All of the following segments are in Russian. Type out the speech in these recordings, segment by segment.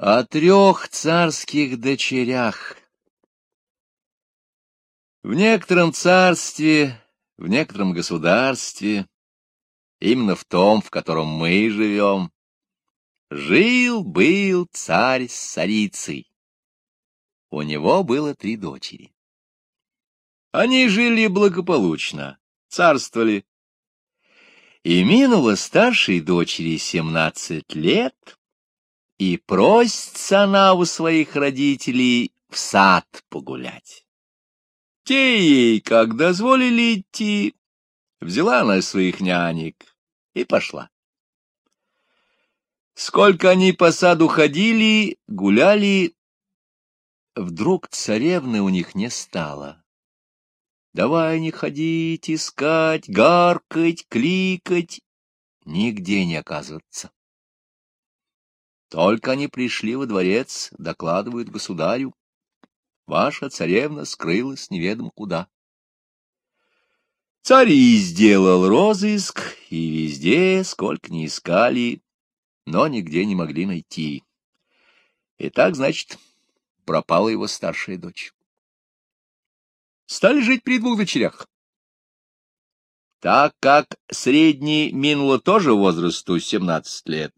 О трех царских дочерях. В некотором царстве, в некотором государстве, именно в том, в котором мы живем, жил-был царь с царицей. У него было три дочери. Они жили благополучно, царствовали. И минуло старшей дочери семнадцать лет, и просится она у своих родителей в сад погулять. Те ей, как дозволили идти, взяла она своих нянек и пошла. Сколько они по саду ходили, гуляли, вдруг царевны у них не стало. Давай не ходить, искать, гаркать, кликать, нигде не оказываться. Только они пришли во дворец, докладывают государю. Ваша царевна скрылась неведомо куда. Царь и сделал розыск, и везде, сколько ни искали, но нигде не могли найти. И так, значит, пропала его старшая дочь. Стали жить при двух дочерях. Так как средний минуло тоже возрасту семнадцать лет,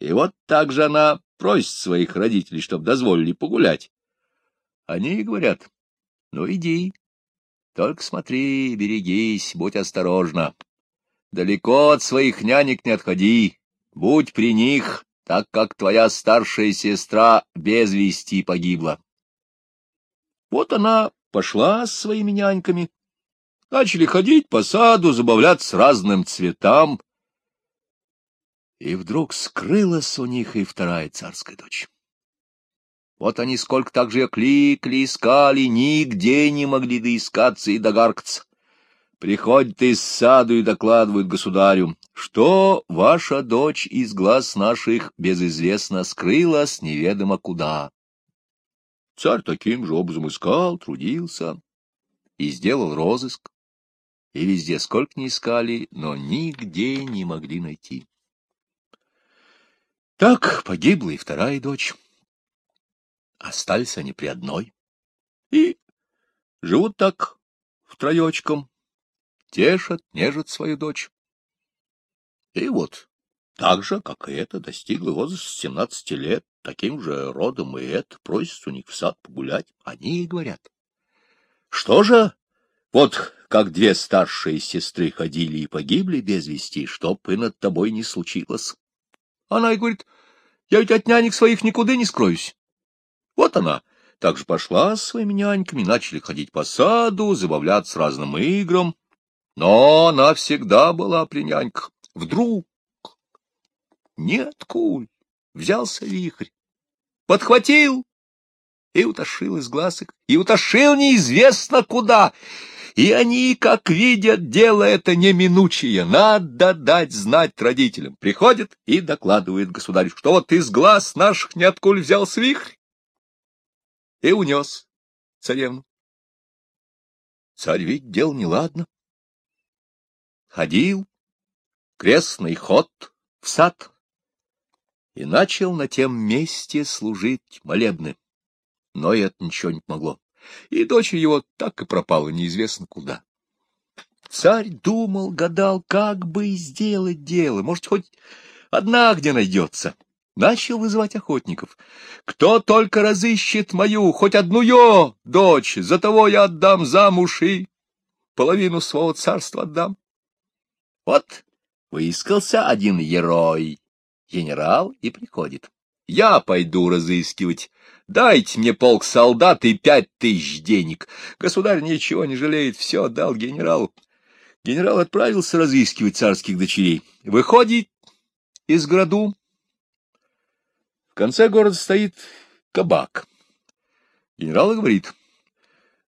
и вот так же она просит своих родителей, чтобы дозволили погулять. Они и говорят, ну иди, только смотри, берегись, будь осторожна. Далеко от своих нянек не отходи, будь при них, так как твоя старшая сестра без вести погибла. Вот она пошла с своими няньками, начали ходить по саду, забавляться разным цветам, и вдруг скрылась у них и вторая царская дочь. Вот они сколько так же ее кликли, искали, нигде не могли доискаться и догаркаться. Приходят из саду и докладывают государю, что ваша дочь из глаз наших безызвестно скрылась неведомо куда. Царь таким же образом искал, трудился и сделал розыск. И везде сколько не искали, но нигде не могли найти. Так погибла и вторая дочь. Остались они при одной. И живут так втроечком, тешат, нежат свою дочь. И вот, так же, как и это, достигла возраста семнадцати лет, таким же родом и это, просит у них в сад погулять. Они и говорят, что же, вот как две старшие сестры ходили и погибли без вести, чтоб и над тобой не случилось. Она и говорит, я ведь от нянек своих никуда не скроюсь. Вот она также пошла с своими няньками, начали ходить по саду, забавляться разным играм. Но она всегда была при няньках. Вдруг... Нет, куль, взялся вихрь, подхватил и утошил из глазок, и утошил неизвестно куда. И они, как видят, дело это неминучее. Надо дать знать родителям. Приходит и докладывает государь, что вот из глаз наших ниоткуда взял свих и унес царевну. Царь ведь дел неладно. Ходил, крестный ход в сад, и начал на тем месте служить молебны. Но это ничего не помогло и дочь его так и пропала неизвестно куда. Царь думал, гадал, как бы сделать дело, может, хоть одна где найдется. Начал вызывать охотников. Кто только разыщет мою, хоть одну ее дочь, за того я отдам замуж и половину своего царства отдам. Вот выискался один герой, генерал, и приходит. Я пойду разыскивать. Дайте мне полк солдат и пять тысяч денег. Государь ничего не жалеет, все отдал генералу. Генерал отправился разыскивать царских дочерей. Выходит из городу. В конце города стоит кабак. Генерал говорит,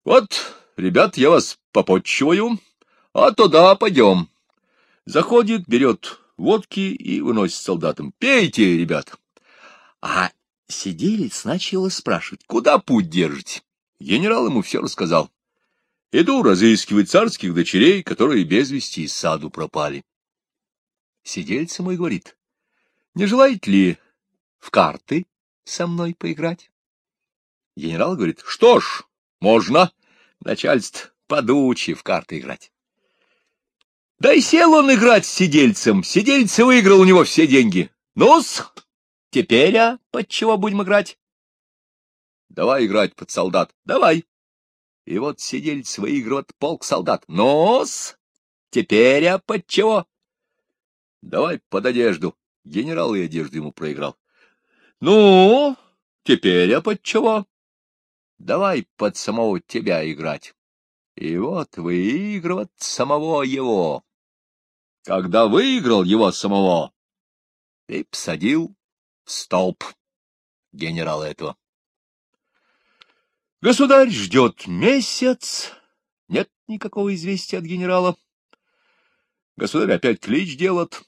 вот, ребят, я вас попотчиваю, а туда пойдем. Заходит, берет водки и выносит солдатам. Пейте, ребят. А сиделец начал спрашивать, куда путь держите? Генерал ему все рассказал. Иду разыскивать царских дочерей, которые без вести из саду пропали. Сидельца мой говорит, не желаете ли в карты со мной поиграть? Генерал говорит, что ж, можно. Начальство подучи в карты играть. Да и сел он играть с сидельцем. Сидельце выиграл у него все деньги. Ну-с, теперь, а, под чего будем играть? Давай играть под солдат. Давай. И вот сидельц выигрывает полк солдат. Ну-с, теперь, а, под чего? Давай под одежду. Генерал и одежду ему проиграл. Ну, теперь, а под чего? Давай под самого тебя играть. И вот выигрывать самого его. Когда выиграл его самого, и посадил столб генерала этого. Государь ждет месяц, нет никакого известия от генерала. Государь опять клич делает.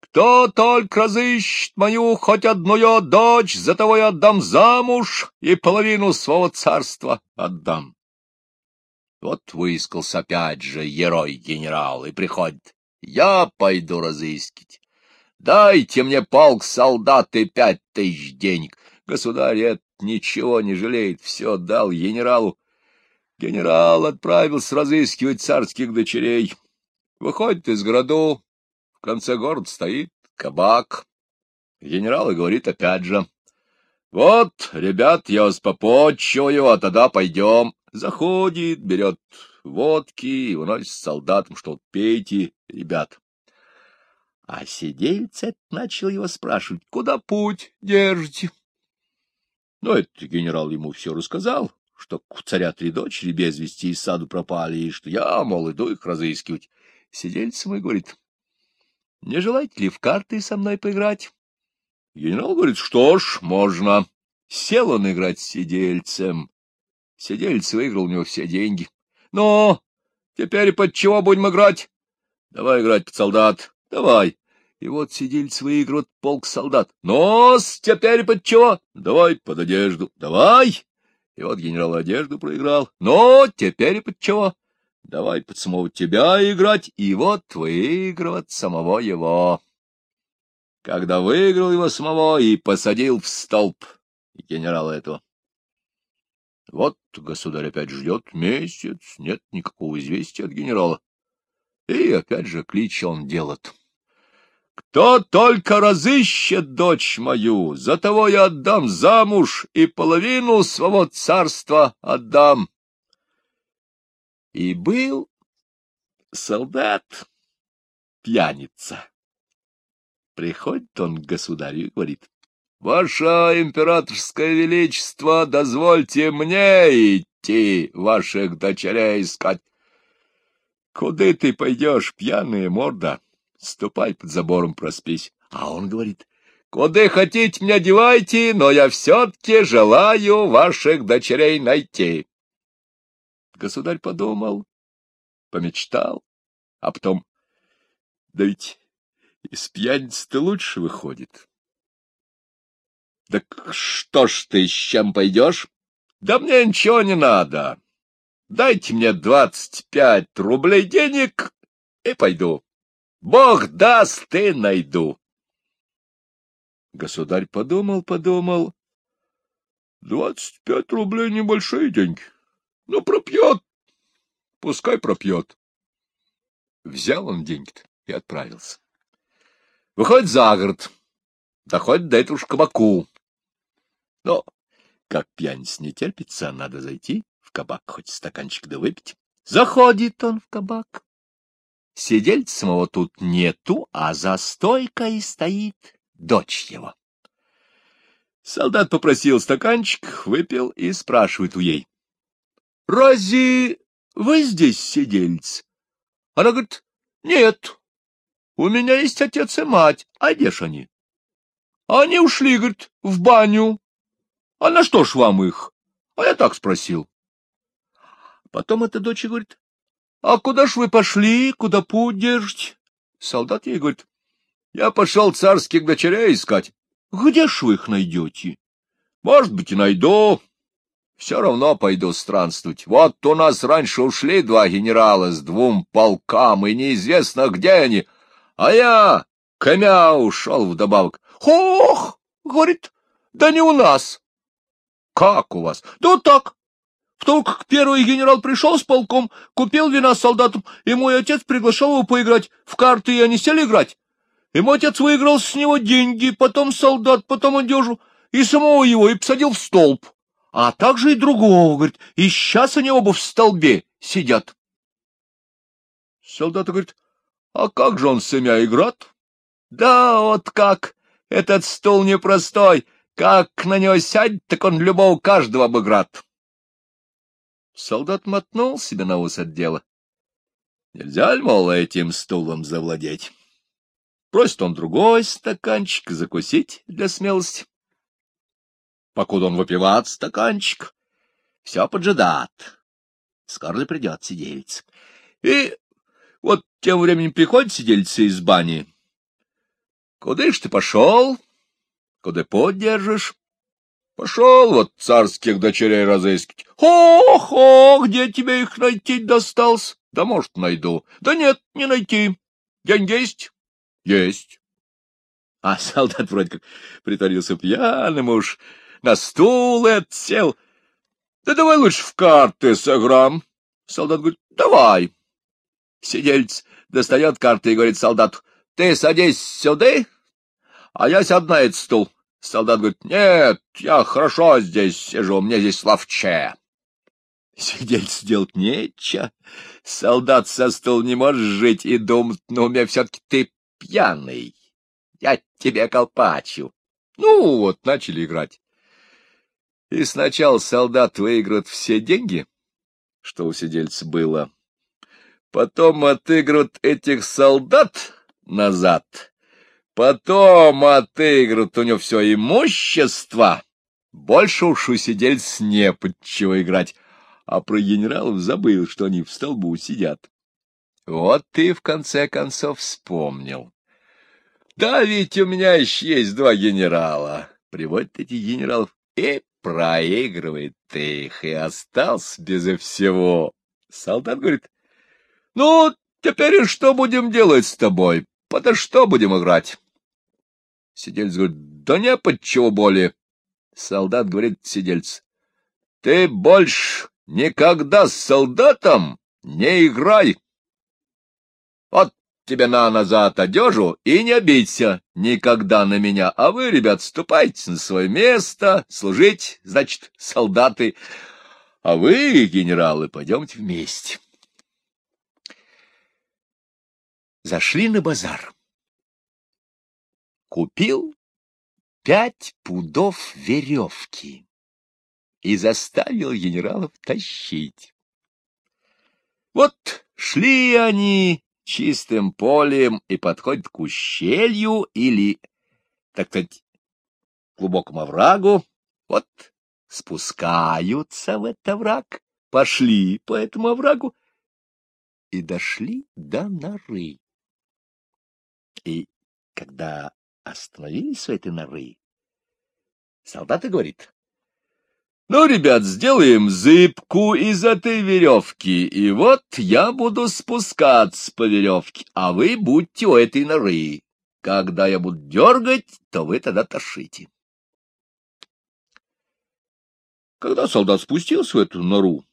Кто только разыщет мою хоть одну ее дочь, за того я отдам замуж и половину своего царства отдам. Вот выискался опять же герой-генерал и приходит. Я пойду разыскивать. Дайте мне полк солдат и пять тысяч денег. Государь это ничего не жалеет, все дал генералу. Генерал отправился разыскивать царских дочерей. Выходит из городу, в конце города стоит кабак. Генерал и говорит опять же. Вот, ребят, я вас попотчую, а тогда пойдем. Заходит, берет водки и уносит солдатам, что пейте, ребят. А сидельце начал его спрашивать, куда путь держите? Ну, это генерал ему все рассказал, что у царя три дочери без вести из саду пропали, и что я, мол, иду их разыскивать. Сидельце мой говорит, не желаете ли в карты со мной поиграть? Генерал говорит, что ж, можно. Сел он играть с сидельцем. Сидельц выиграл у него все деньги. Ну, теперь под чего будем играть? Давай играть под солдат. Давай. И вот сидельц выигрывает полк солдат. Нос, теперь под чего? Давай под одежду. Давай. И вот генерал одежду проиграл. Но теперь под чего? Давай под самого тебя играть, и вот выигрывать самого его. Когда выиграл его самого и посадил в столб генерала этого. Вот государь опять ждет месяц, нет никакого известия от генерала. И опять же клич он делает. Кто только разыщет дочь мою, за того я отдам замуж и половину своего царства отдам. И был солдат пьяница. Приходит он к государю и говорит, Ваше императорское величество, дозвольте мне идти ваших дочерей искать. Куда ты пойдешь, пьяная морда? Ступай под забором, проспись. А он говорит, куда хотите меня девайте, но я все-таки желаю ваших дочерей найти. Государь подумал, помечтал, а потом, да ведь из пьяницы-то лучше выходит. — Так что ж ты, с чем пойдешь? — Да мне ничего не надо. Дайте мне двадцать пять рублей денег и пойду. Бог даст, и найду. Государь подумал, подумал. Двадцать пять рублей — небольшие деньги. Ну, пропьет. Пускай пропьет. Взял он деньги и отправился. Выходит за город. Доходит до этого ж кабаку. Но, как пьяниц не терпится, надо зайти в кабак, хоть стаканчик да выпить. Заходит он в кабак. Сидельца самого тут нету, а за стойкой стоит дочь его. Солдат попросил стаканчик, выпил и спрашивает у ей. — Разве вы здесь сидельц? Она говорит, — Нет, у меня есть отец и мать, а где ж они? Они ушли, говорит, в баню. А на что ж вам их? А я так спросил. Потом эта дочь говорит, а куда ж вы пошли, куда путь держите? Солдат ей говорит, я пошел царских дочерей искать. Где ж вы их найдете? Может быть, и найду. Все равно пойду странствовать. Вот у нас раньше ушли два генерала с двум полкам, и неизвестно, где они. А я, комя, ушел вдобавок. Хох, говорит, Да не у нас. Как у вас? Да вот так. Том, как первый генерал пришел с полком, купил вина солдатам, и мой отец приглашал его поиграть в карты, и они сели играть. И мой отец выиграл с него деньги, потом солдат, потом одежу, и самого его, и посадил в столб. А также и другого, говорит, и сейчас они оба в столбе сидят. Солдат говорит, а как же он с семья играет? Да вот как, этот стол непростой, как на него сядь, так он любого каждого обыграт. Солдат мотнул себе на ус от дела. Нельзя ли, мол, этим стулом завладеть? Просит он другой стаканчик закусить для смелости. Покуда он выпивает стаканчик, все поджидат. Скоро ли придет сидельца. И вот тем временем приходит сидельца из бани. Куда ж ты пошел? Куда поддержишь? Пошел вот царских дочерей разыскивать. Хо-хо, где тебе их найти достался? Да, может, найду. Да нет, не найти. День есть? Есть. А солдат вроде как притворился пьяным уж, на стул и отсел. Да давай лучше в карты сыграем. Солдат говорит, давай. Сидельц достает карты и говорит солдату, ты садись сюда, а я сяду на этот стул. Солдат говорит, нет, я хорошо здесь сижу, мне здесь ловче. Сидеть сделать нечего. Солдат со стул не может жить и думать, но у меня все-таки ты пьяный. Я тебе колпачу. Ну, вот, начали играть. И сначала солдат выиграет все деньги, что у сидельца было. Потом отыграют этих солдат назад Потом отыграют у него все имущество. Больше уж у сидельц не под чего играть. А про генералов забыл, что они в столбу сидят. Вот ты в конце концов вспомнил. Да ведь у меня еще есть два генерала. Приводят эти генералов и проигрывает их, и остался безо всего. Солдат говорит, ну, теперь что будем делать с тобой? Подо что будем играть? Сидельц говорит, да не под чего боли. Солдат говорит сидельц, ты больше никогда с солдатом не играй. Вот тебе на назад одежу и не обидься никогда на меня. А вы, ребят, ступайте на свое место, служить, значит, солдаты. А вы, генералы, пойдемте вместе. Зашли на базар купил пять пудов веревки и заставил генералов тащить. Вот шли они чистым полем и подходят к ущелью или, так сказать, глубокому оврагу. Вот спускаются в этот овраг, пошли по этому оврагу и дошли до норы. И когда остановились у этой норы. Солдаты говорит, ну, ребят, сделаем зыбку из этой веревки, и вот я буду спускаться по веревке, а вы будьте у этой норы. Когда я буду дергать, то вы тогда тошите. Когда солдат спустился в эту нору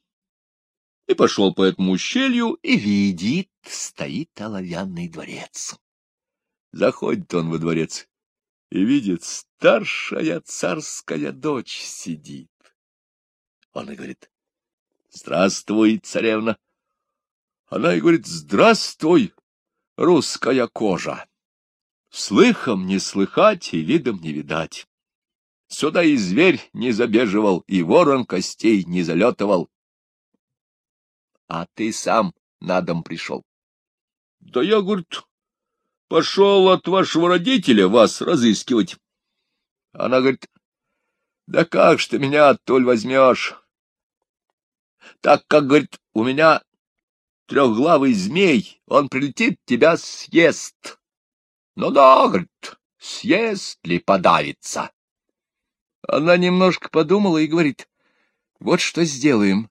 и пошел по этому ущелью, и видит, стоит оловянный дворец. Заходит он во дворец и видит, старшая царская дочь сидит. Он и говорит, «Здравствуй, царевна!» Она и говорит, «Здравствуй, русская кожа!» Слыхом не слыхать и видом не видать. Сюда и зверь не забеживал, и ворон костей не залетывал. А ты сам на дом пришел. Да я, говорит, пошел от вашего родителя вас разыскивать. Она говорит, да как ж ты меня оттуль возьмешь? Так как, говорит, у меня трехглавый змей, он прилетит, тебя съест. Ну да, говорит, съест ли подавится? Она немножко подумала и говорит, вот что сделаем.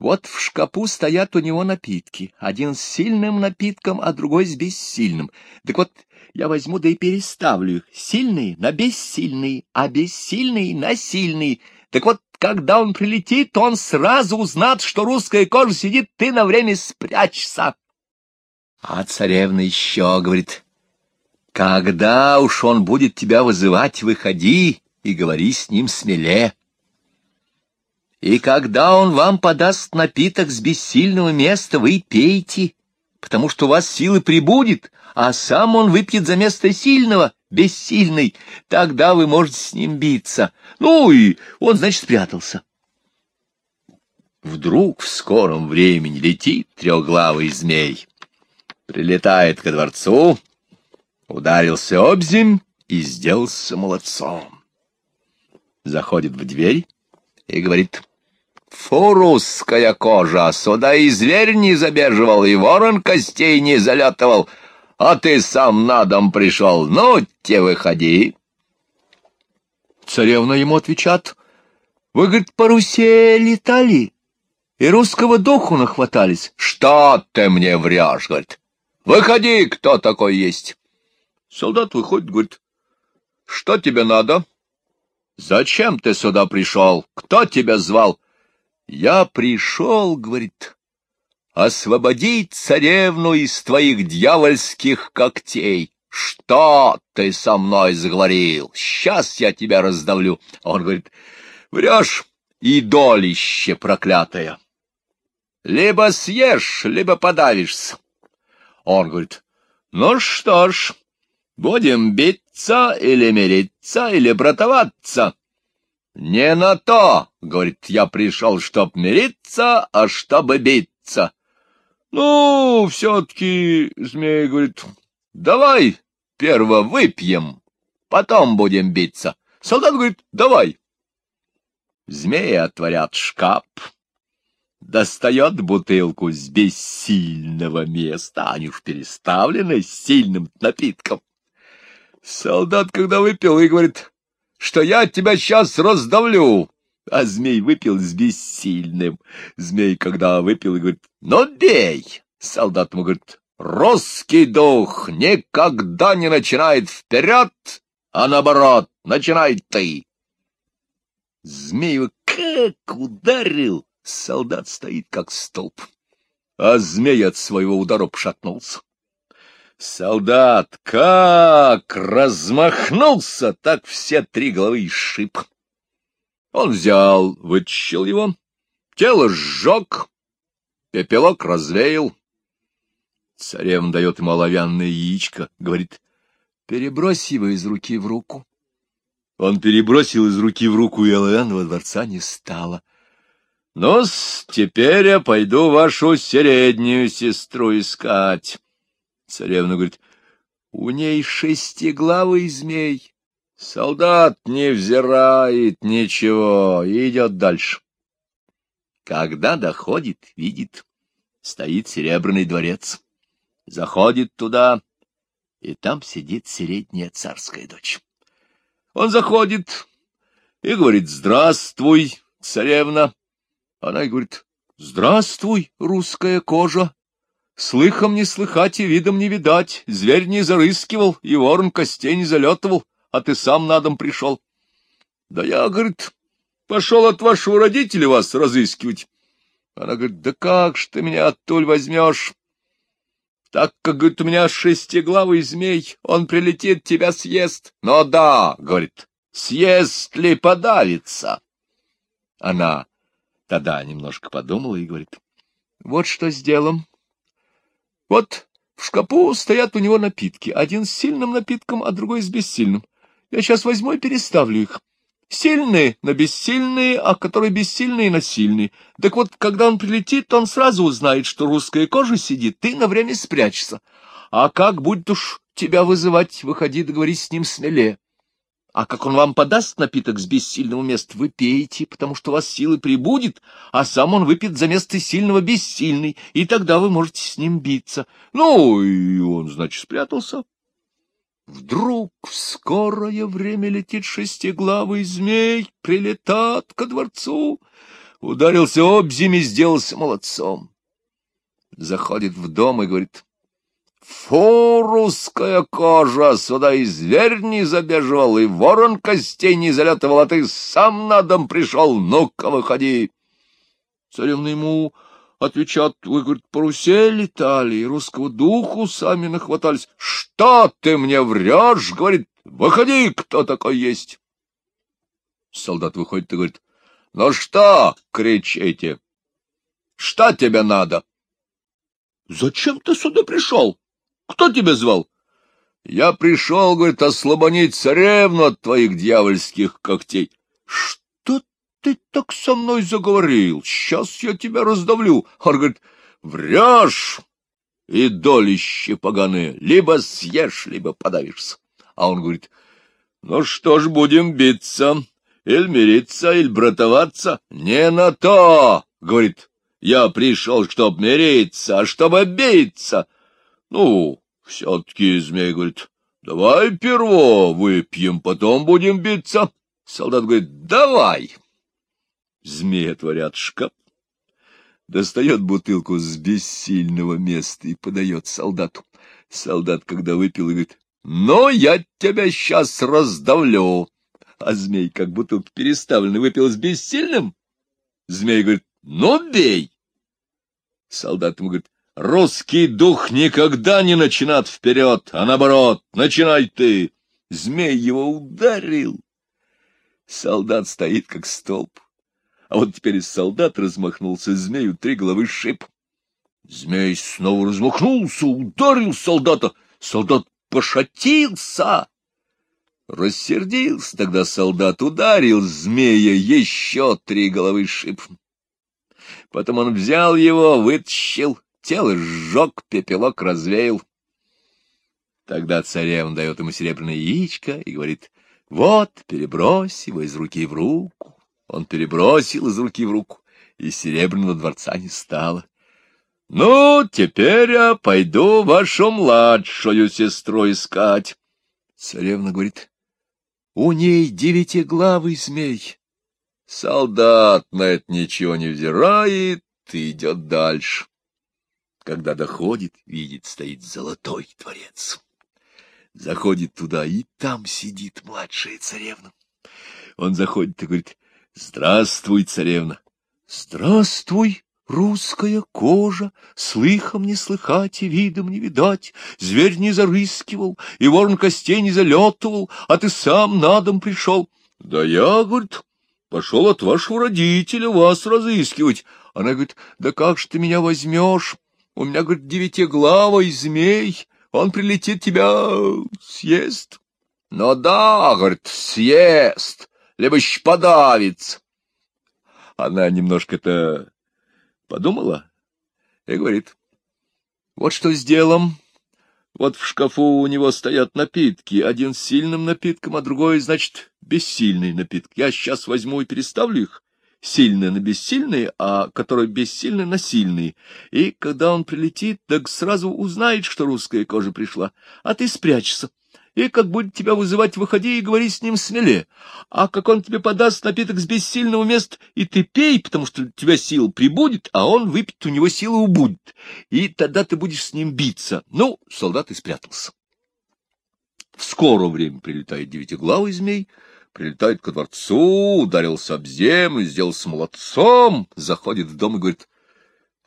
Вот в шкапу стоят у него напитки, один с сильным напитком, а другой с бессильным. Так вот, я возьму да и переставлю их. Сильные на бессильные, а бессильные на сильные. Так вот, когда он прилетит, он сразу узнает, что русская кожа сидит, ты на время спрячься. А царевна еще говорит, когда уж он будет тебя вызывать, выходи и говори с ним смелее. И когда он вам подаст напиток с бессильного места, вы пейте, потому что у вас силы прибудет, а сам он выпьет за место сильного, бессильный. Тогда вы можете с ним биться. Ну и он, значит, спрятался. Вдруг в скором времени летит трехглавый змей. Прилетает ко дворцу, ударился об земь и сделался молодцом. Заходит в дверь и говорит, Фурусская кожа, сюда и зверь не забеживал, и ворон костей не залетывал, а ты сам на дом пришел, ну, те выходи. Царевна ему отвечат, вы, говорит, по Руси летали и русского духу нахватались. Что ты мне врешь, говорит, выходи, кто такой есть. Солдат выходит, говорит, что тебе надо? Зачем ты сюда пришел? Кто тебя звал? Я пришел, — говорит, — освободить царевну из твоих дьявольских когтей. Что ты со мной заговорил? Сейчас я тебя раздавлю. Он говорит, врешь, идолище проклятое. Либо съешь, либо подавишься. Он говорит, ну что ж, будем биться или мириться, или братоваться. «Не на то, — говорит, — я пришел, чтоб мириться, а чтобы биться». «Ну, все-таки, — змей говорит, — давай перво выпьем, потом будем биться». Солдат говорит, давай. Змеи отворят шкаф, достает бутылку с бессильного места, они уж переставлены сильным напитком. Солдат, когда выпил, и говорит, что я тебя сейчас раздавлю. А змей выпил с бессильным. Змей, когда выпил, и говорит, ну бей. Солдат ему говорит, русский дух никогда не начинает вперед, а наоборот, начинай ты. Его как ударил, солдат стоит как столб, а змей от своего удара пошатнулся. Солдат как размахнулся, так все три головы шип. Он взял, вытащил его, тело сжег, пепелок развеял. Царевна дает ему оловянное яичко, говорит, перебрось его из руки в руку. Он перебросил из руки в руку, и оловянного дворца не стало. ну теперь я пойду вашу среднюю сестру искать. Царевна говорит, у ней шестиглавый змей. Солдат не взирает ничего идет дальше. Когда доходит, видит, стоит серебряный дворец. Заходит туда, и там сидит средняя царская дочь. Он заходит и говорит, здравствуй, царевна. Она и говорит, здравствуй, русская кожа. Слыхом не слыхать и видом не видать, зверь не зарыскивал, и ворон костей не залетывал, а ты сам на дом пришел. Да я, говорит, пошел от вашего родителя вас разыскивать. Она говорит, да как ж ты меня оттуль возьмешь? Так как, говорит, у меня шестиглавый змей, он прилетит, тебя съест. Но да, говорит, съест ли подавится? Она тогда немножко подумала и говорит, вот что сделаем. Вот в шкапу стоят у него напитки, один с сильным напитком, а другой с бессильным. Я сейчас возьму и переставлю их. Сильные на бессильные, а которые бессильные на сильные. Так вот, когда он прилетит, он сразу узнает, что русская кожа сидит, ты на время спрячешься. А как будет уж тебя вызывать, выходи, договорись с ним смелее. А как он вам подаст напиток с бессильного места, вы пейте, потому что у вас силы прибудет, а сам он выпьет за место сильного бессильный, и тогда вы можете с ним биться. Ну, и он, значит, спрятался. Вдруг в скорое время летит шестиглавый змей, прилетат ко дворцу, ударился об зиме, сделался молодцом. Заходит в дом и говорит, Фу, русская кожа, сюда и зверь не забежал, и ворон костей не залетывал, а ты сам на дом пришел, ну-ка выходи. Царевна ему отвечат, вы, говорит, парусе летали, и русского духу сами нахватались. Что ты мне врешь, говорит, выходи, кто такой есть. Солдат выходит и говорит, ну что кричите? Что тебе надо? Зачем ты сюда пришел? Кто тебя звал? Я пришел, говорит, ослабонить царевну от твоих дьявольских когтей. Что ты так со мной заговорил? Сейчас я тебя раздавлю. Он говорит, врешь, и долище поганые, либо съешь, либо подавишься. А он говорит, ну что ж, будем биться, или мириться, или братоваться. Не на то, говорит, я пришел, чтоб мириться, а чтобы биться. Ну, все-таки змей говорит, давай перво выпьем, потом будем биться. Солдат говорит, давай. Змей отворят шкаф, достает бутылку с бессильного места и подает солдату. Солдат, когда выпил, говорит, ну, я тебя сейчас раздавлю. А змей, как бутылка переставленный, выпил с бессильным. Змей говорит, ну, бей. Солдат ему говорит, Русский дух никогда не начинает вперед, а наоборот, начинай ты. Змей его ударил. Солдат стоит, как столб. А вот теперь из солдат размахнулся змею, три головы шип. Змей снова размахнулся, ударил солдата. Солдат пошатился. Рассердился тогда солдат, ударил змея, еще три головы шип. Потом он взял его, вытащил, тело сжег, пепелок развеял. Тогда царевна дает ему серебряное яичко и говорит, вот, перебрось его из руки в руку. Он перебросил из руки в руку, и серебряного дворца не стало. Ну, теперь я пойду вашу младшую сестру искать. Царевна говорит, у ней девятиглавый змей. Солдат на это ничего не взирает и идет дальше. Когда доходит, видит, стоит золотой дворец. Заходит туда, и там сидит младшая царевна. Он заходит и говорит, «Здравствуй, царевна!» «Здравствуй, русская кожа, слыхом не слыхать и видом не видать, зверь не зарыскивал, и ворон костей не залетывал, а ты сам на дом пришел». «Да я, — говорит, — пошел от вашего родителя вас разыскивать». Она говорит, «Да как же ты меня возьмешь?» У меня, говорит, девятиглавый змей, он прилетит тебя съест. Ну да, говорит, съест, либо подавится. Она немножко-то подумала и говорит, вот что сделаем. Вот в шкафу у него стоят напитки, один с сильным напитком, а другой, значит, бессильный напиток. Я сейчас возьму и переставлю их, сильные на бессильные, а которые бессильные на сильные. И когда он прилетит, так сразу узнает, что русская кожа пришла, а ты спрячься. И как будет тебя вызывать, выходи и говори с ним смелее. А как он тебе подаст напиток с бессильного места, и ты пей, потому что у тебя сил прибудет, а он выпьет, у него силы убудет. И тогда ты будешь с ним биться. Ну, солдат и спрятался. В скоро время прилетает девятиглавый змей — прилетает ко дворцу, ударился об землю, сделался молодцом, заходит в дом и говорит,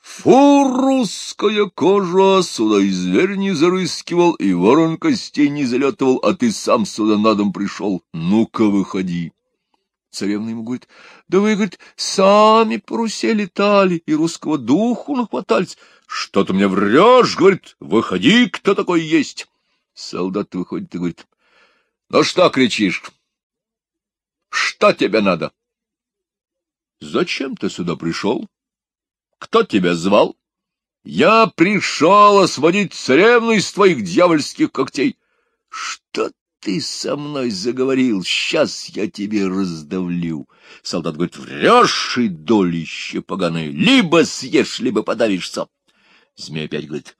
«Фу, русская кожа, сюда и зверь не зарыскивал, и ворон костей не залетывал, а ты сам сюда на дом пришел. Ну-ка, выходи!» Царевна ему говорит, «Да вы, говорит, сами по Русе летали и русского духу нахватались. Что ты мне врешь?» — говорит, «Выходи, кто такой есть!» Солдат выходит и говорит, «Ну что кричишь?» Что тебе надо? Зачем ты сюда пришел? Кто тебя звал? Я пришел освободить царевну из твоих дьявольских когтей. Что ты со мной заговорил? Сейчас я тебе раздавлю. Солдат говорит, врешь и долище поганое. Либо съешь, либо подавишься. Змей опять говорит,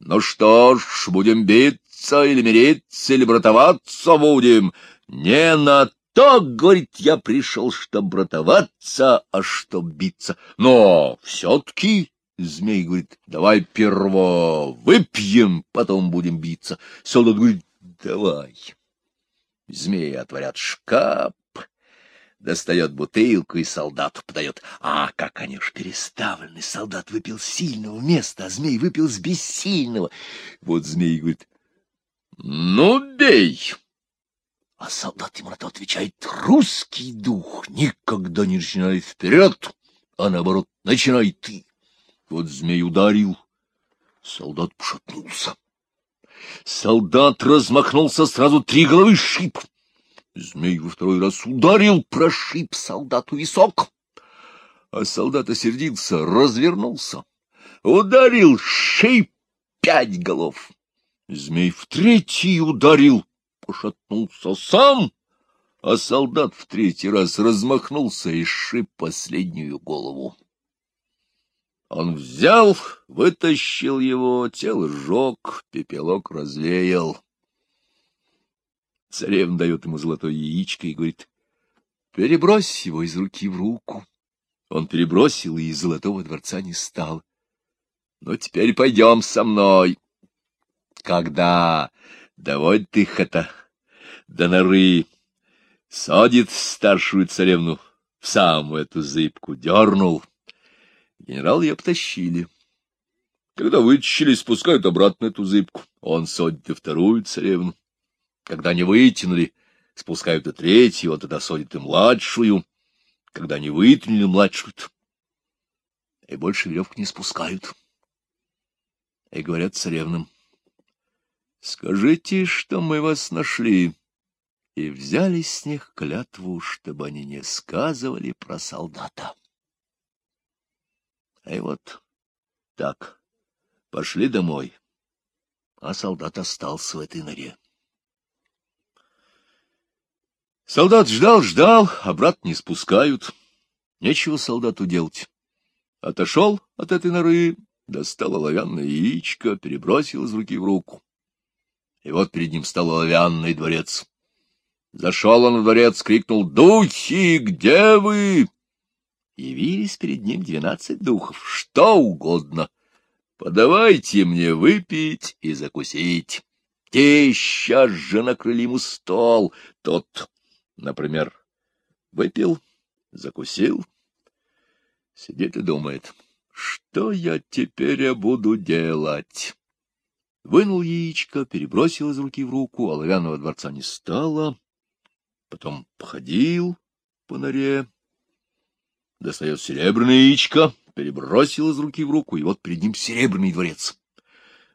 ну что ж, будем биться или мириться, или братоваться будем. Не на то, говорит, я пришел, чтоб братоваться, а чтоб биться. Но все-таки Змей говорит, давай перво выпьем, потом будем биться. Солдат говорит, давай. Змеи отворят шкаф, достает бутылку и солдату подает. А, как они уж переставлены! Солдат выпил сильного места, а змей выпил с бессильного. Вот змей говорит, ну, бей! А солдат ему на то отвечает, русский дух никогда не начинает вперед, а наоборот, начинай ты. Вот змей ударил, солдат пошатнулся. Солдат размахнулся, сразу три головы шип. Змей во второй раз ударил, прошиб солдату висок. А солдат осердился, развернулся, ударил, шип пять голов. Змей в третий ударил, пошатнулся сам, а солдат в третий раз размахнулся и шип последнюю голову. Он взял, вытащил его, тело сжег, пепелок развеял. Царевна дает ему золотое яичко и говорит, перебрось его из руки в руку. Он перебросил, и из золотого дворца не стал. Ну, теперь пойдем со мной. Когда доводит их это до норы, садит старшую царевну в самую эту зыбку, дернул. Генерал ее потащили. Когда вытащили, спускают обратно эту зыбку. Он садит и вторую царевну. Когда они вытянули, спускают и третью, вот тогда садит и младшую. Когда они вытянули младшую, и больше веревку не спускают. И говорят царевнам, скажите, что мы вас нашли, и взяли с них клятву, чтобы они не сказывали про солдата. И вот так пошли домой, а солдат остался в этой норе. Солдат ждал, ждал, обратно не спускают. Нечего солдату делать. Отошел от этой норы, достал оловянное яичко, перебросил из руки в руку. И вот перед ним стал оловянный дворец. Зашел он в дворец, крикнул «Духи, где вы?» Явились перед ним двенадцать духов, что угодно. Подавайте мне выпить и закусить. Те сейчас же накрыли ему стол. Тот, например, выпил, закусил, сидит и думает, что я теперь буду делать? Вынул яичко, перебросил из руки в руку, оловянного дворца не стало, потом походил по норе, достает серебряное яичко, перебросил из руки в руку, и вот перед ним серебряный дворец.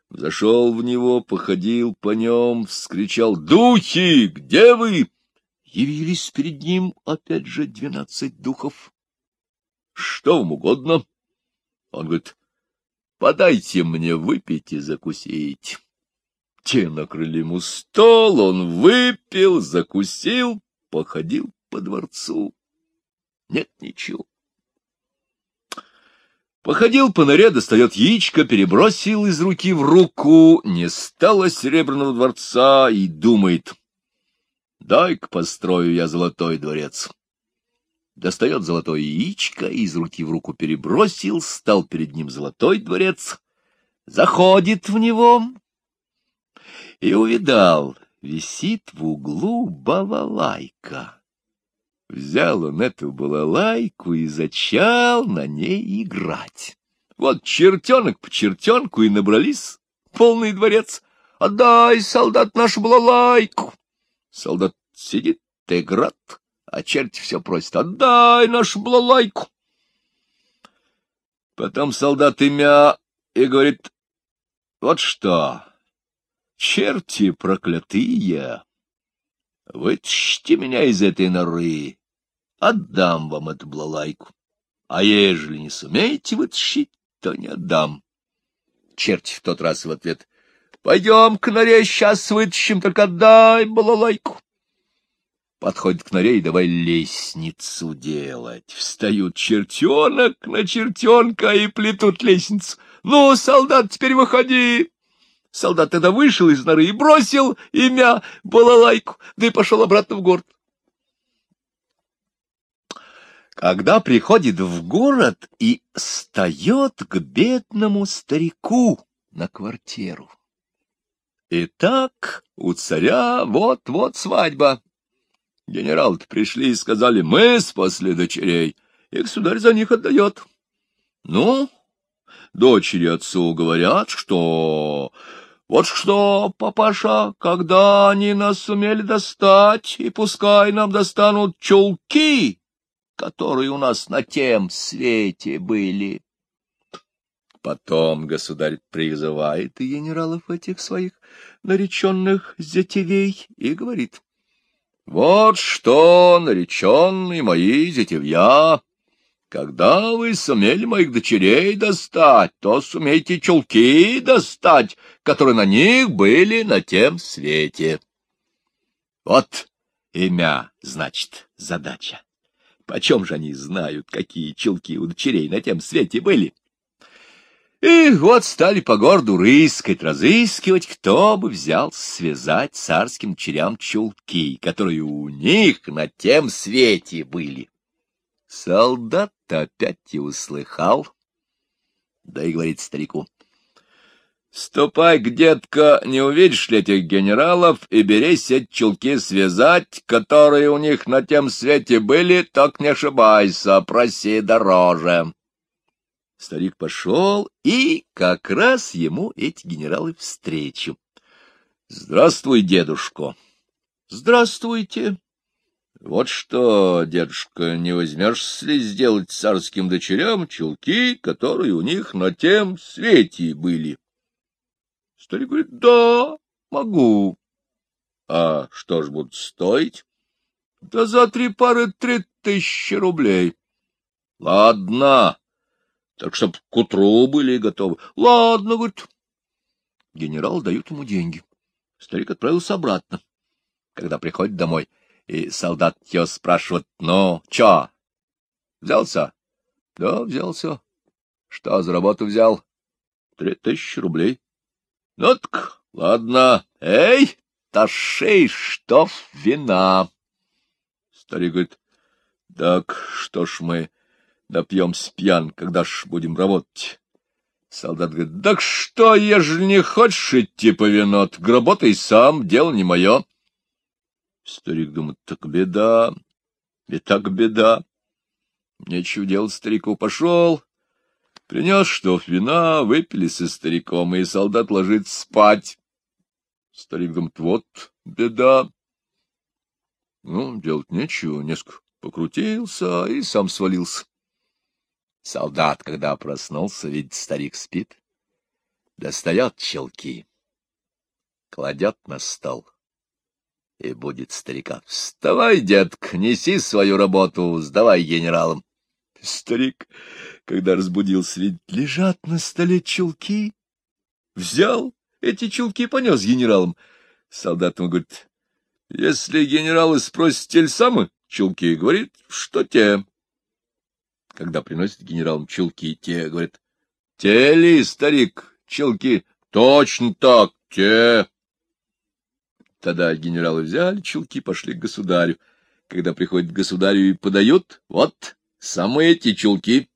Зашел в него, походил по нем, вскричал «Духи, где вы?» Явились перед ним опять же двенадцать духов. «Что вам угодно?» Он говорит «Подайте мне выпить и закусить». Те накрыли ему стол, он выпил, закусил, походил по дворцу. Нет ничего. Походил по норе, достает яичко, перебросил из руки в руку, не стало серебряного дворца и думает, дай-ка построю я золотой дворец. Достает золотое яичко, из руки в руку перебросил, стал перед ним золотой дворец, заходит в него и увидал, висит в углу балалайка. Взял он эту балалайку и зачал на ней играть. Вот чертенок по чертенку и набрались полный дворец. Отдай, солдат, нашу балалайку. Солдат сидит, играт, а черти все просит. Отдай нашу балалайку. Потом солдат имя и говорит, вот что, черти проклятые, вытащите меня из этой норы, отдам вам эту блалайку. А ежели не сумеете вытащить, то не отдам. Черти в тот раз в ответ. Пойдем к норе, сейчас вытащим, только отдай балалайку. Подходит к норе и давай лестницу делать. Встают чертенок на чертенка и плетут лестницу. Ну, солдат, теперь выходи. Солдат тогда вышел из норы и бросил имя балалайку, да и пошел обратно в город. когда приходит в город и встает к бедному старику на квартиру. Итак, у царя вот-вот свадьба. Генералы пришли и сказали, мы спасли дочерей, и государь за них отдает. Ну, дочери отцу говорят, что... Вот что, папаша, когда они нас сумели достать, и пускай нам достанут чулки, которые у нас на тем свете были. Потом государь призывает и генералов этих своих нареченных зятевей и говорит, «Вот что, нареченные мои зятевья, когда вы сумели моих дочерей достать, то сумейте чулки достать, которые на них были на тем свете». Вот имя, значит, задача. Почем же они знают, какие чулки у дочерей на тем свете были? И вот стали по городу рыскать, разыскивать, кто бы взял связать царским черям чулки, которые у них на тем свете были. солдат опять и услыхал, да и говорит старику. — Ступай, детка, не увидишь ли этих генералов, и берись эти чулки связать, которые у них на тем свете были, так не ошибайся, проси дороже. Старик пошел, и как раз ему эти генералы встречу. — Здравствуй, дедушка. — Здравствуйте. — Вот что, дедушка, не возьмешь ли сделать царским дочерям чулки, которые у них на тем свете были? Старик говорит, — Да, могу. — А что ж будут стоить? — Да за три пары три тысячи рублей. — Ладно, так чтоб к утру были готовы. — Ладно, — говорит. Генерал дают ему деньги. Старик отправился обратно. Когда приходит домой, и солдат ее спрашивает, — Ну, чё, взялся? — Да, взялся. — Что за работу взял? — Три тысячи рублей. — Ну так, ладно. Эй, ташей, что вина? Старик говорит, — Так что ж мы напьемся пьян, когда ж будем работать. Солдат говорит, так что, ежели не хочешь идти по вино, так работай сам, дело не мое. Старик думает, так беда, и так беда. Нечего делать старику, пошел, принес штоф вина, выпили со стариком, и солдат ложится спать. Старик думает, вот беда. Ну, делать нечего, несколько покрутился и сам свалился. Солдат, когда проснулся, видит, старик спит, достает челки, кладет на стол и будет старика. «Вставай, детка, неси свою работу, сдавай генералам». Старик, когда разбудился, видит, лежат на столе чулки. Взял эти чулки, понес генералам. Солдат ему говорит, если генералы спросят тельсамы чулки, говорит, что те когда приносят генералам чулки, те говорят, — Те ли, старик, чулки? — Точно так, те. Тогда генералы взяли чулки, пошли к государю. Когда приходят к государю и подают, вот, самые эти чулки.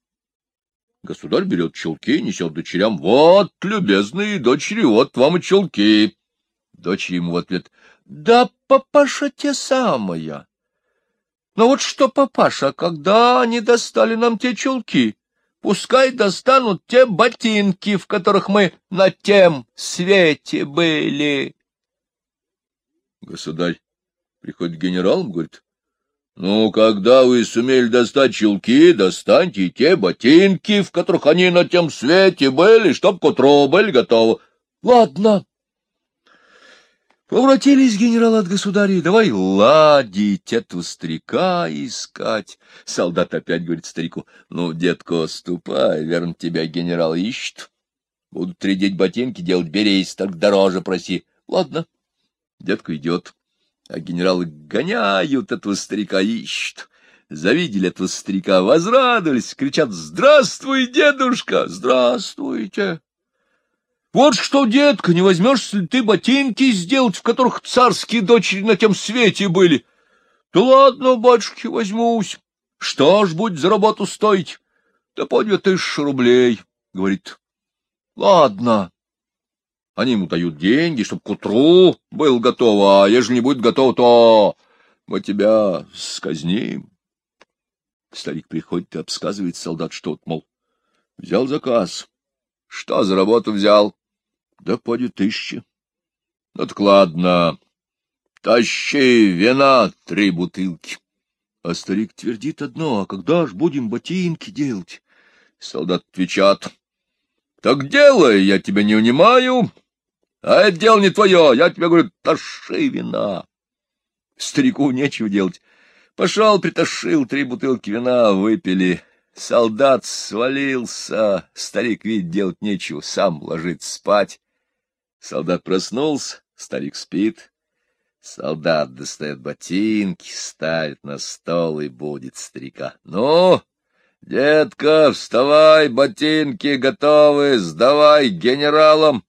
Государь берет чулки, несет дочерям. Вот, любезные дочери, вот вам и чулки. Дочери ему в ответ. Да, папаша, те самые. Но вот что, папаша, когда они достали нам те чулки, пускай достанут те ботинки, в которых мы на тем свете были. Государь приходит генерал, говорит, ну, когда вы сумели достать чулки, достаньте те ботинки, в которых они на тем свете были, чтоб к утру были готовы. Ладно. Повратились генерал от государя, давай ладить этого старика искать. Солдат опять говорит старику, ну, детко, ступай, верно, тебя генерал ищет. Будут редеть ботинки, делать берись, так дороже проси. Ладно. Детка идет, а генералы гоняют этого старика, ищут. Завидели этого старика, возрадовались, кричат «Здравствуй, дедушка! Здравствуйте!» Вот что, детка, не возьмешь ли ты ботинки сделать, в которых царские дочери на тем свете были? Да ладно, батюшки, возьмусь. Что ж будет за работу стоить? Да по две тысячи рублей, — говорит. Ладно. Они ему дают деньги, чтоб к утру был готов, а ежели не будет готов, то мы тебя сказним. Старик приходит и обсказывает солдат что-то, мол, взял заказ. Что за работу взял? Да поди тысячи. Ну так ладно, тащи вина три бутылки. А старик твердит одно, а когда ж будем ботинки делать? Солдат отвечат, так делай, я тебя не унимаю, а это дело не твое, я тебе говорю, тащи вина. Старику нечего делать. Пошел, притащил три бутылки вина, выпили. Солдат свалился, старик, видит, делать нечего, сам ложится спать. Солдат проснулся, старик спит. Солдат достает ботинки, ставит на стол и будет старика. — Ну, детка, вставай, ботинки готовы, сдавай генералам.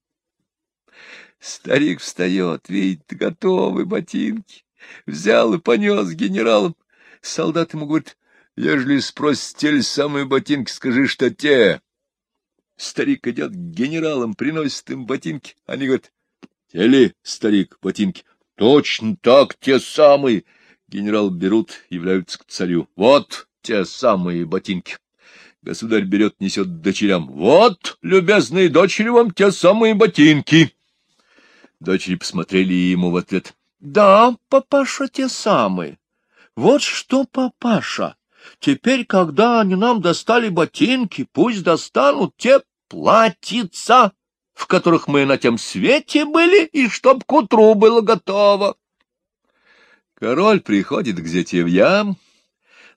Старик встает, видит, готовы ботинки. Взял и понес генералам. Солдат ему говорит, ежели спросят те ли самые ботинки, скажи, что те. Старик идет к генералам, приносит им ботинки. Они говорят, те ли, старик, ботинки? Точно так, те самые. Генерал берут, являются к царю. Вот те самые ботинки. Государь берет, несет дочерям. Вот, любезные дочери, вам те самые ботинки. Дочери посмотрели ему в ответ. Да, папаша, те самые. Вот что, папаша, теперь, когда они нам достали ботинки, пусть достанут те платьица, в которых мы на тем свете были, и чтоб к утру было готово. Король приходит к зятевьям.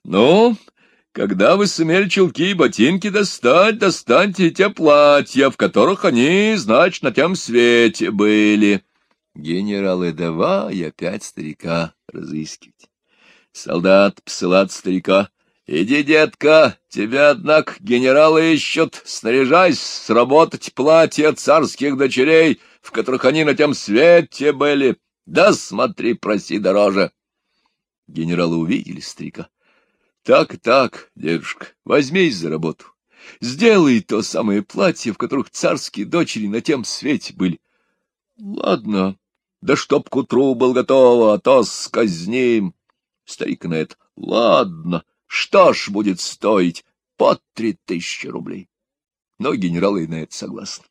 Ну, когда вы сумели чулки и ботинки достать, достаньте те платья, в которых они, значит, на тем свете были. Генералы давай опять старика разыскивать. Солдат посылает старика. Иди, детка, тебя, однако, генералы ищут. Снаряжайся сработать платья царских дочерей, в которых они на тем свете были. Да смотри, проси дороже. Генералы увидели старика. Так, так, дедушка, возьмись за работу. Сделай то самое платье, в которых царские дочери на тем свете были. Ладно, да чтоб к утру был готово, а то сказним. Старик на это. Ладно, что ж будет стоить? По три тысячи рублей. Но генералы на это согласны.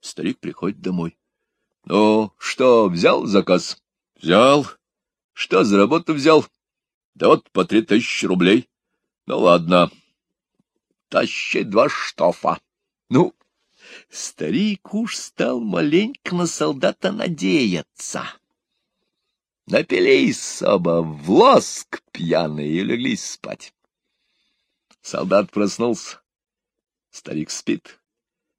Старик приходит домой. Ну, что, взял заказ? Взял. Что за работу взял? Да вот по три тысячи рублей. Ну, ладно. Тащи два штофа. Ну, старик уж стал маленько на солдата надеяться. Напились оба в лоск пьяные и легли спать. Солдат проснулся. Старик спит,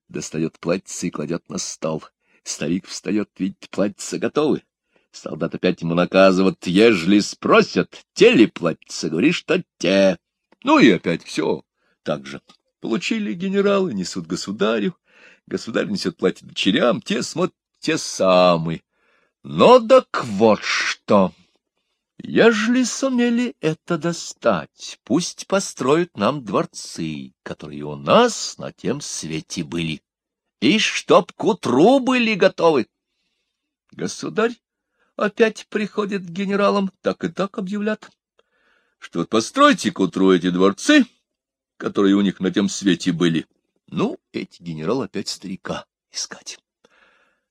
достает платьице и кладет на стол. Старик встает, видит, платьица готовы. Солдат опять ему наказывает, ежели спросят, те ли платьица, говоришь, что те. Ну и опять все так же. Получили генералы, несут государю, Государь несет платье дочерям, те смотрят те самые. Но так вот что! Ежели сумели это достать, пусть построят нам дворцы, которые у нас на тем свете были, и чтоб к утру были готовы. Государь опять приходит к генералам, так и так объявлят, что постройте к утру эти дворцы, которые у них на тем свете были, ну, эти генерал опять старика искать.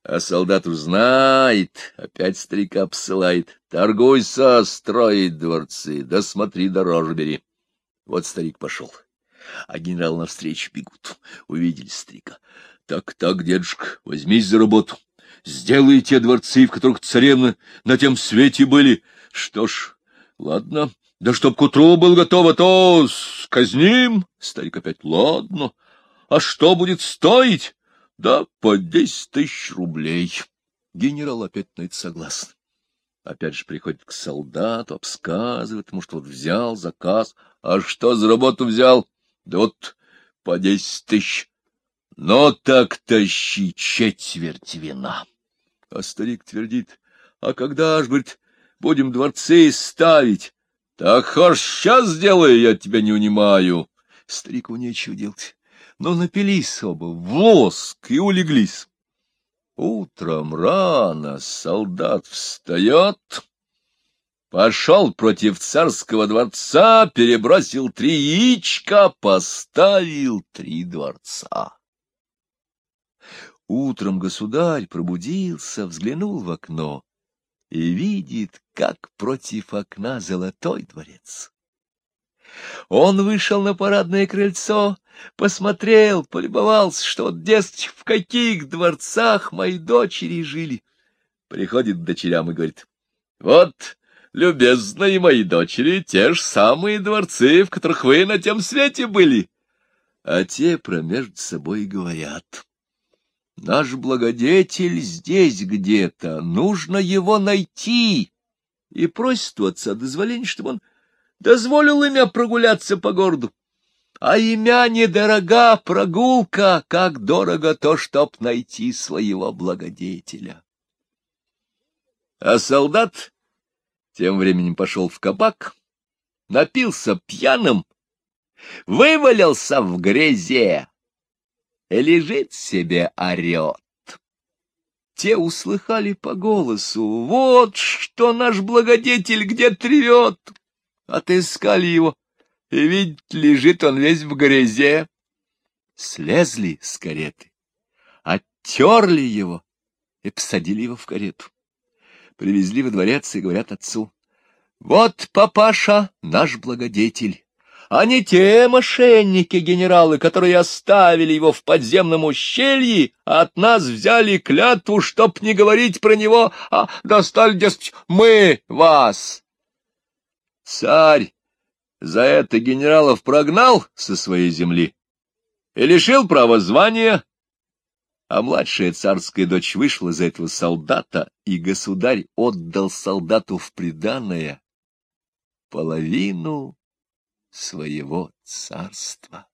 А солдат узнает, опять старика посылает. Торгуйся, строить дворцы, да смотри, дороже бери. Вот старик пошел, а генерал навстречу бегут. Увидели старика. Так, так, дедушка, возьмись за работу. Сделай те дворцы, в которых царевны на тем свете были. Что ж, ладно, да чтоб к утру был готово, то казним. Старик опять, ладно. А что будет стоить? Да по десять тысяч рублей. Генерал опять на это согласен. Опять же приходит к солдату, обсказывает ему, что вот взял заказ. А что за работу взял? Да вот по десять тысяч. Но так тащи четверть вина. А старик твердит, а когда ж, говорит, будем дворцы ставить? — Так хорош, сейчас сделаю, я тебя не унимаю. Старику нечего делать. Но напились оба в лоск и улеглись. Утром рано солдат встает, пошел против царского дворца, перебросил три яичка, поставил три дворца. Утром государь пробудился, взглянул в окно и видит, как против окна золотой дворец. Он вышел на парадное крыльцо, посмотрел, полюбовался, что, дескать, в каких дворцах мои дочери жили. Приходит к дочерям и говорит, вот, любезные мои дочери, те же самые дворцы, в которых вы на тем свете были. А те промежду собой говорят, наш благодетель здесь где-то, нужно его найти. И просит у отца дозволения, чтобы он дозволил имя прогуляться по городу. А имя недорога прогулка, как дорого то, чтоб найти своего благодетеля. А солдат тем временем пошел в кабак, напился пьяным, вывалился в грязе и лежит себе орет. Те услыхали по голосу, вот что наш благодетель где тревет. Отыскали его, и ведь лежит он весь в грязе. Слезли с кареты, оттерли его и посадили его в карету. Привезли во дворец и говорят отцу, «Вот, папаша, наш благодетель, а не те мошенники-генералы, которые оставили его в подземном ущелье, а от нас взяли клятву, чтоб не говорить про него, а достали, дескать, мы вас». Царь за это генералов прогнал со своей земли и лишил права звания, а младшая царская дочь вышла за этого солдата, и государь отдал солдату в приданное половину своего царства.